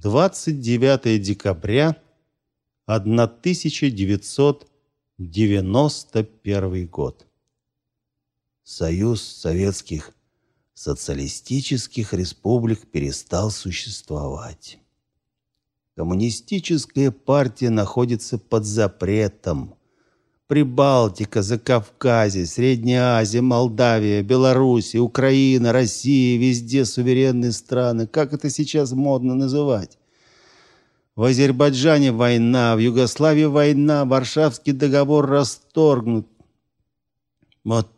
29 декабря 1991 год. Союз Советских Социалистических Республик перестал существовать. Коммунистическая партия находится под запретом. Прибалтика, Закавказье, Средняя Азия, Молдавия, Беларусь, Украина, Россия, везде суверенные страны. Как это сейчас модно называть? В Азербайджане война, в Югославии война, Варшавский договор расторгнут. Вот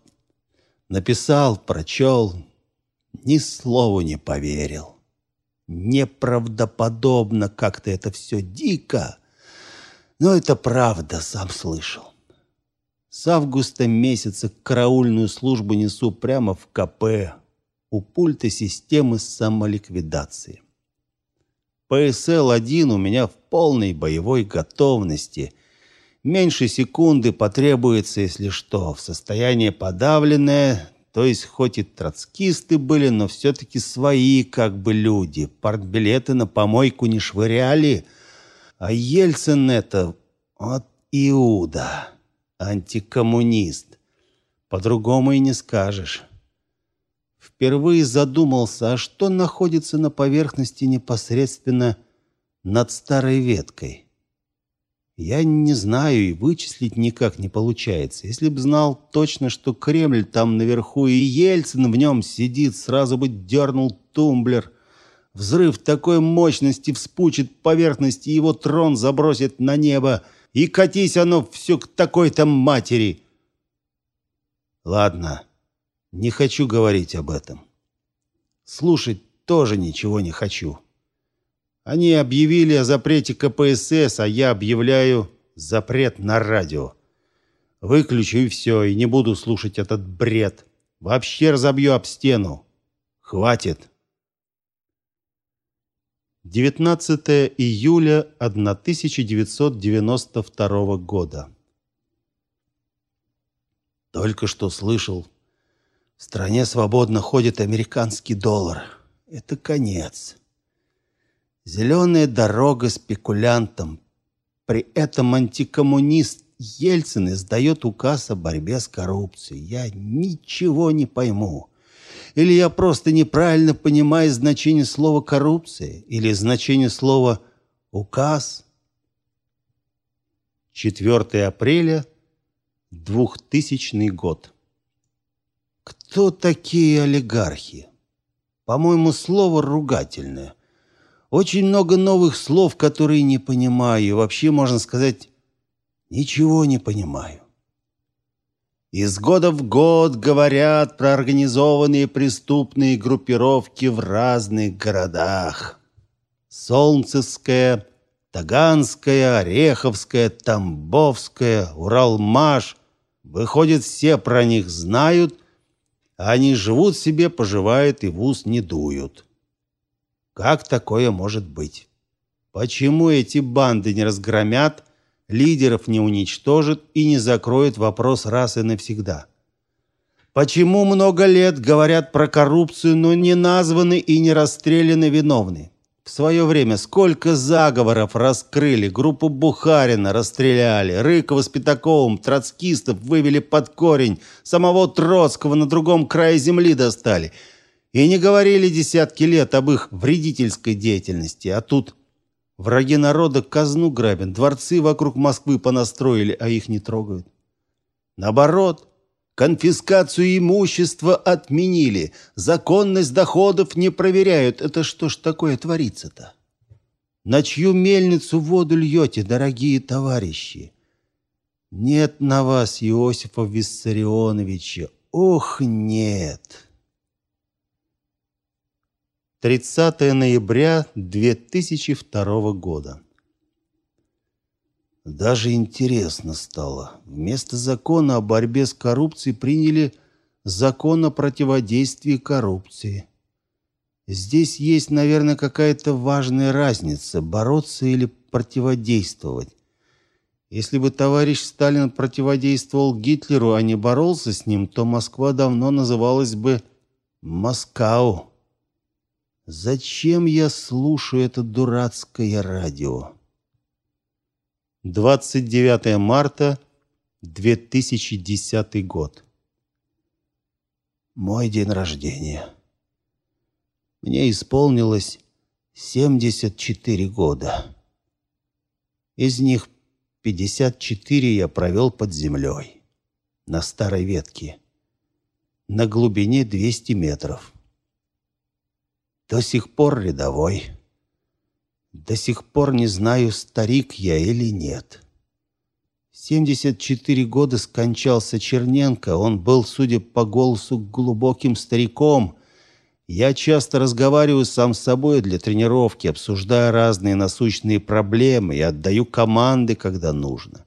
написал, прочел, ни слову не поверил. Неправдоподобно как-то это все дико. Но это правда, сам слышал. С августа месяца караульную службу несу прямо в КП у пульта системы самоликвидации. ПСЛ-1 у меня в полной боевой готовности. Меньше секунды потребуется, если что. В состоянии подавленное, то есть хоть и троцкисты были, но все-таки свои как бы люди. Партбилеты на помойку не швыряли. А Ельцин это вот Иуда антикоммунист. По-другому и не скажешь. Впервые задумался, а что находится на поверхности непосредственно над старой веткой. Я не знаю и вычислить никак не получается. Если б знал точно, что Кремль там наверху и Ельцин в нем сидит, сразу бы дернул тумблер. Взрыв такой мощности вспучит поверхность, и его трон забросит на небо – и катись оно все к такой-то матери. Ладно, не хочу говорить об этом. Слушать тоже ничего не хочу. Они объявили о запрете КПСС, а я объявляю запрет на радио. Выключу и все, и не буду слушать этот бред. Вообще разобью об стену. Хватит. 19 июля 1992 года. Только что слышал, в стране свободно ходит американский доллар. Это конец. Зеленая дорога спекулянтам. При этом антикоммунист Ельцин издает указ о борьбе с коррупцией. Я ничего не пойму. Или я просто неправильно понимаю значение слова коррупция или значение слова указ? 4 апреля 2000 год. Кто такие олигархи? По-моему, слово ругательное. Очень много новых слов, которые не понимаю. Вообще, можно сказать, ничего не понимаю. Из года в год говорят про организованные преступные группировки в разных городах. Солнцевская, Таганская, Ореховская, Тамбовская, Уралмаш. Выходит, все про них знают, а они живут себе, поживают и в ус не дуют. Как такое может быть? Почему эти банды не разгромят, лидеров не уничтожит и не закроет вопрос раз и навсегда. Почему много лет говорят про коррупцию, но не названы и не расстреляны виновные? В свое время сколько заговоров раскрыли, группу Бухарина расстреляли, Рыкова с Пятаковым, троцкистов вывели под корень, самого Троцкого на другом крае земли достали. И не говорили десятки лет об их вредительской деятельности, а тут Враги народа казну грабят, дворцы вокруг Москвы понастроили, а их не трогают. Наоборот, конфискацию имущества отменили, законность доходов не проверяют. Это что ж такое творится-то? На чью мельницу воду льете, дорогие товарищи? Нет на вас, Иосифа Виссарионовича. Ох, нет. 30 ноября 2002 года. Даже интересно стало. Вместо закона о борьбе с коррупцией приняли закон о противодействии коррупции. Здесь есть, наверное, какая-то важная разница бороться или противодействовать. Если бы товарищ Сталин противодействовал Гитлеру, а не боролся с ним, то Москва давно называлась бы Москау. Зачем я слушаю это дурацкое радио? 29 марта 2010 год. Мой день рождения. Мне исполнилось 74 года. Из них 54 я провел под землей, на старой ветке, на глубине 200 метров. До сих пор рядовой. До сих пор не знаю, старик я или нет. В 74 года скончался Черненко. Он был, судя по голосу, глубоким стариком. Я часто разговариваю сам с собой для тренировки, обсуждая разные насущные проблемы и отдаю команды, когда нужно.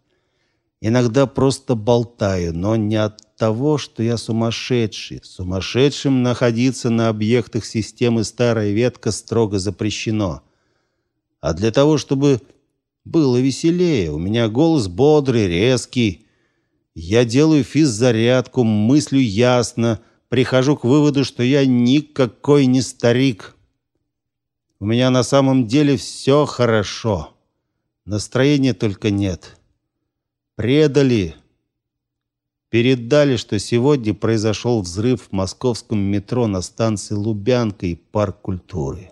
Иногда просто болтаю, но не от того, что я сумасшедший. Сумасшедшим находиться на объектах системы старая ветка строго запрещено. А для того, чтобы было веселее, у меня голос бодрый, резкий. Я делаю физзарядку, мыслю ясно, прихожу к выводу, что я никакой не старик. У меня на самом деле все хорошо. Настроения только нет. Предали, Передали, что сегодня произошел взрыв в московском метро на станции Лубянка и парк культуры.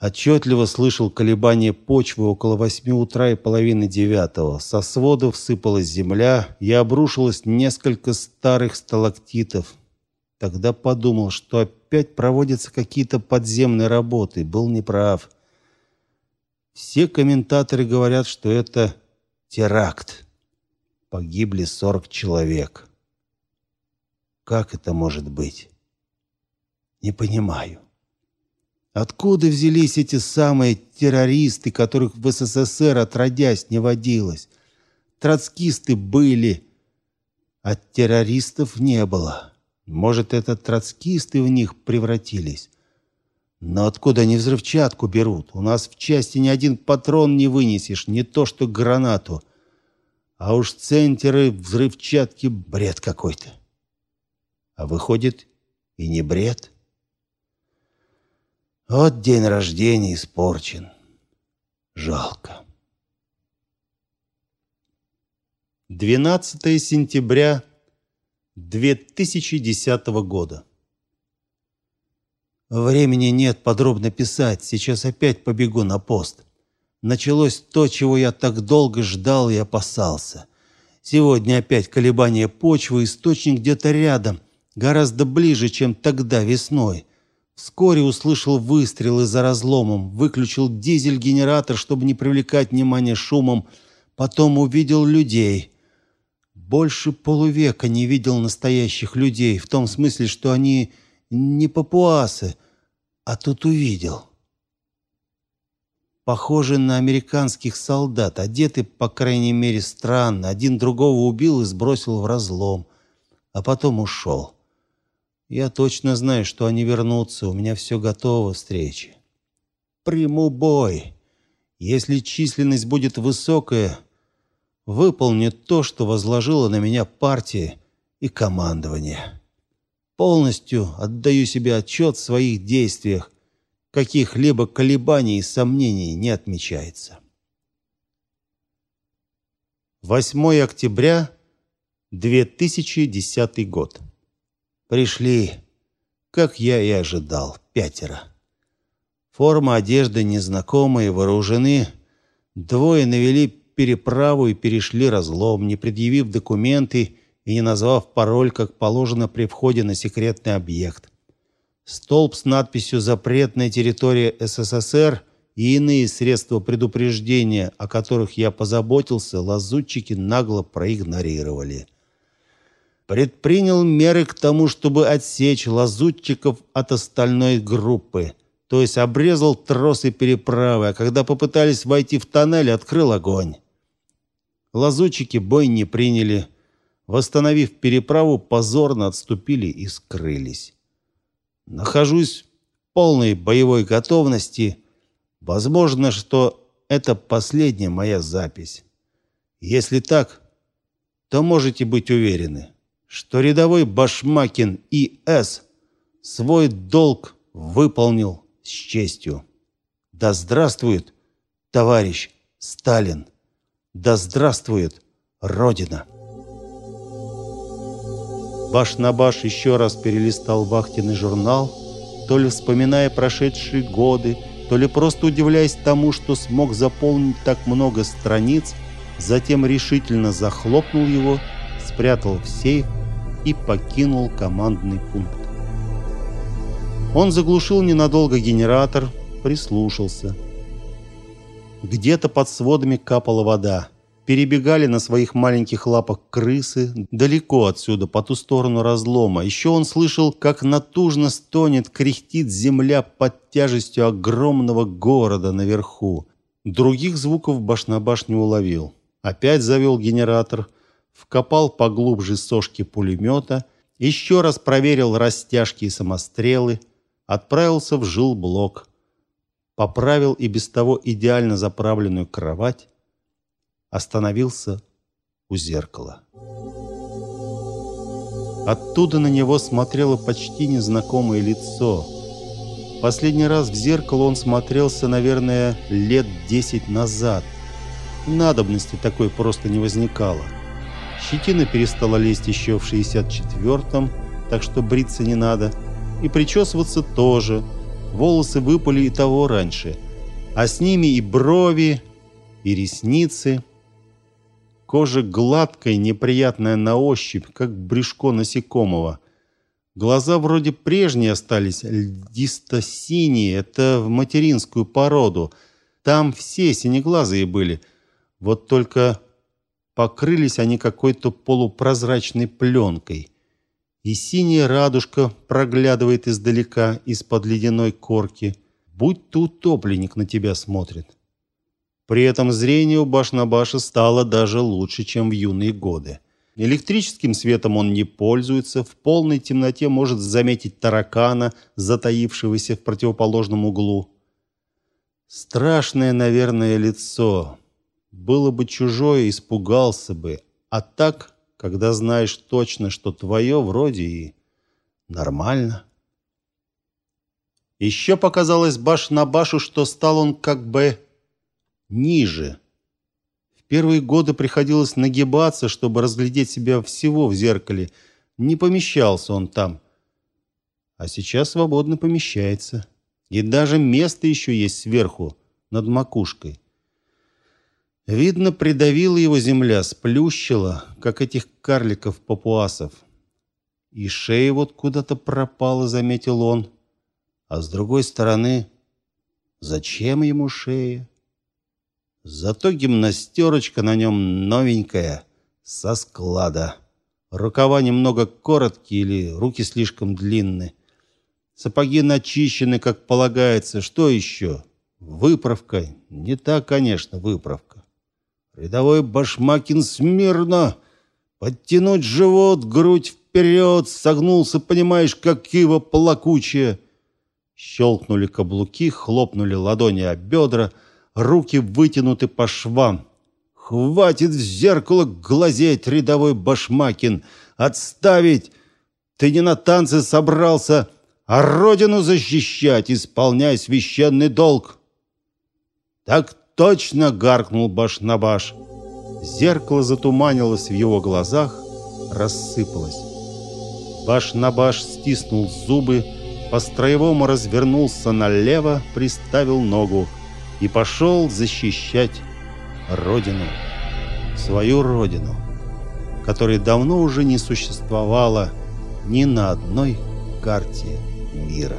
Отчетливо слышал колебания почвы около восьми утра и половины девятого. Со сводов сыпалась земля и обрушилось несколько старых сталактитов. Тогда подумал, что опять проводятся какие-то подземные работы. Был неправ. Все комментаторы говорят, что это теракт погибли 40 человек. Как это может быть? Не понимаю. Откуда взялись эти самые террористы, которых в СССР отродясь не водилось? Троцкисты были, а террористов не было. Может, это троцкисты в них превратились? Но откуда они взрывчатку берут? У нас в части ни один патрон не вынесешь, не то что гранату. А уж центеры взрывчатки бред какой-то. А выходит, и не бред. Вот день рождения испорчен. Жалко. 12 сентября 2010 года. Времени нет подробно писать. Сейчас опять побегу на пост началось то, чего я так долго ждал и опасался. Сегодня опять колебания почвы, источник где-то рядом, гораздо ближе, чем тогда весной. Вскоре услышал выстрелы за разломом, выключил дизель-генератор, чтобы не привлекать внимания шумом, потом увидел людей. Больше полувека не видел настоящих людей, в том смысле, что они не папуасы, а тут увидел похожи на американских солдат, одеты, по крайней мере, странно. Один другого убил и сбросил в разлом, а потом ушел. Я точно знаю, что они вернутся, у меня все готово встрече. Приму бой. Если численность будет высокая, выполню то, что возложила на меня партия и командование. Полностью отдаю себе отчет в своих действиях каких-либо колебаний и сомнений не отмечается. 8 октября 2010 год. Пришли, как я и ожидал, пятеро. Форма одежды незнакомые, вооружены. Двое навели переправу и перешли разлом, не предъявив документы и не назвав пароль, как положено при входе на секретный объект столб с надписью «Запретная территория СССР» и иные средства предупреждения, о которых я позаботился, лазутчики нагло проигнорировали. Предпринял меры к тому, чтобы отсечь лазутчиков от остальной группы, то есть обрезал тросы переправы, а когда попытались войти в тоннель, открыл огонь. Лазутчики бой не приняли. Восстановив переправу, позорно отступили и скрылись. Нахожусь в полной боевой готовности. Возможно, что это последняя моя запись. Если так, то можете быть уверены, что рядовой Башмакин И.С. свой долг выполнил с честью. Да здравствует товарищ Сталин! Да здравствует Родина! Баш на баш еще раз перелистал вахтенный журнал, то ли вспоминая прошедшие годы, то ли просто удивляясь тому, что смог заполнить так много страниц, затем решительно захлопнул его, спрятал в сейф и покинул командный пункт. Он заглушил ненадолго генератор, прислушался. Где-то под сводами капала вода перебегали на своих маленьких лапах крысы далеко отсюда, по ту сторону разлома. Еще он слышал, как натужно стонет, кряхтит земля под тяжестью огромного города наверху. Других звуков баш-на-баш не уловил. Опять завел генератор, вкопал поглубже сошки пулемета, еще раз проверил растяжки и самострелы, отправился в жилблок, поправил и без того идеально заправленную кровать, остановился у зеркала. Оттуда на него смотрело почти незнакомое лицо. Последний раз в зеркало он смотрелся, наверное, лет десять назад. Надобности такой просто не возникало. Щетина перестала лезть еще в 64-м, так что бриться не надо. И причесываться тоже. Волосы выпали и того раньше. А с ними и брови, и ресницы – Кожа гладкая, неприятная на ощупь, как брюшко насекомого. Глаза вроде прежние остались, льдисто-синие, это в материнскую породу. Там все синеглазые были. Вот только покрылись они какой-то полупрозрачной пленкой. И синяя радужка проглядывает издалека, из-под ледяной корки. Будь то утопленник на тебя смотрит. При этом зрение у Башнабаша стало даже лучше, чем в юные годы. Электрическим светом он не пользуется, в полной темноте может заметить таракана, затаившегося в противоположном углу. Страшное, наверное, лицо. Было бы чужое, испугался бы. А так, когда знаешь точно, что твое, вроде и нормально. Еще показалось Баш-Набашу, что стал он как бы ниже. В первые годы приходилось нагибаться, чтобы разглядеть себя всего в зеркале. Не помещался он там. А сейчас свободно помещается. И даже место еще есть сверху, над макушкой. Видно, придавила его земля, сплющила, как этих карликов-папуасов. И шея вот куда-то пропала, заметил он. А с другой стороны, зачем ему шея? Зато гимнастерочка на нем новенькая, со склада. Рукава немного короткие или руки слишком длинные. Сапоги начищены, как полагается. Что еще? Выправка. Не так, конечно, выправка. Рядовой башмакин смирно. Подтянуть живот, грудь вперед. Согнулся, понимаешь, как кива плакучая. Щелкнули каблуки, хлопнули ладони о бедра — руки вытянуты по швам. «Хватит в зеркало глазеть, рядовой башмакин! Отставить! Ты не на танцы собрался, а родину защищать, исполняй священный долг!» «Так точно!» — гаркнул баш на баш. Зеркало затуманилось в его глазах, рассыпалось. Баш на баш стиснул зубы, по-строевому развернулся налево, приставил ногу и пошел защищать родину, свою родину, которой давно уже не существовало ни на одной карте мира.